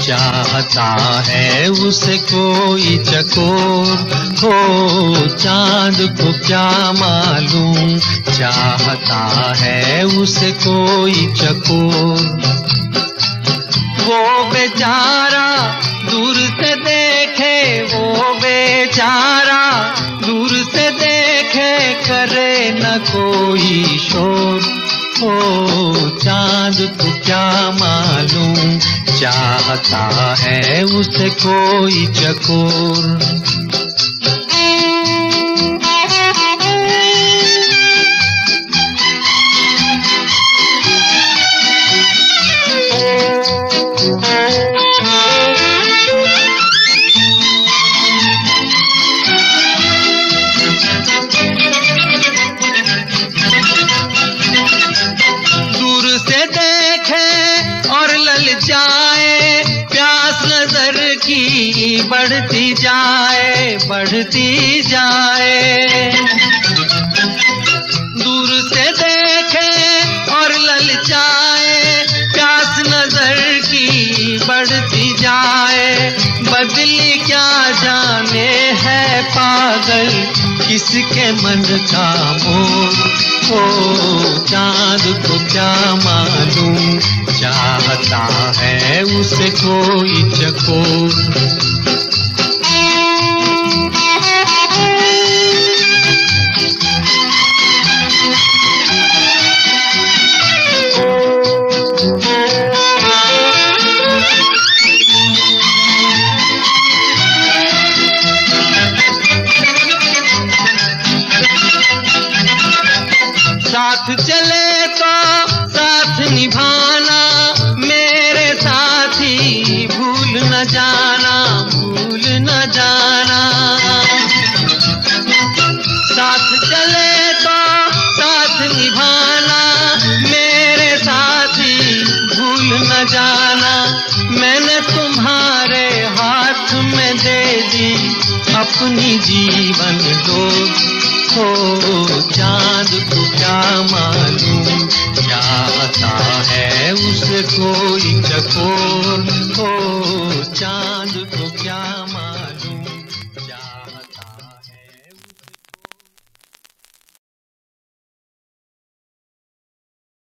चाहता है उसे कोई चकोर। हो, चाँद को क्या मालूम? चाहता है उसे कोई चकोर। वो बेचारा दूर से देखे, वो बेचारा दूर से देखे, करे न कोई शोर। ओ चाँद को क्या मालूम? चाहता है उसे कोई चकोर। की बढ़ती जाए बढ़ती जाए। दूर से देखे और ललचाए, प्यास नज़र की बढ़ती जाए। बदली क्या जाने है पागल, किसके मन का मोर हो चाँद को क्या मालूम चाहता है उसे कोई चकोर साथ चले तो साथ निभाना में दे दी अपनी जीवन दो। हो चाँद को क्या मालूम? चाहता है उसे कोई चकोर? हो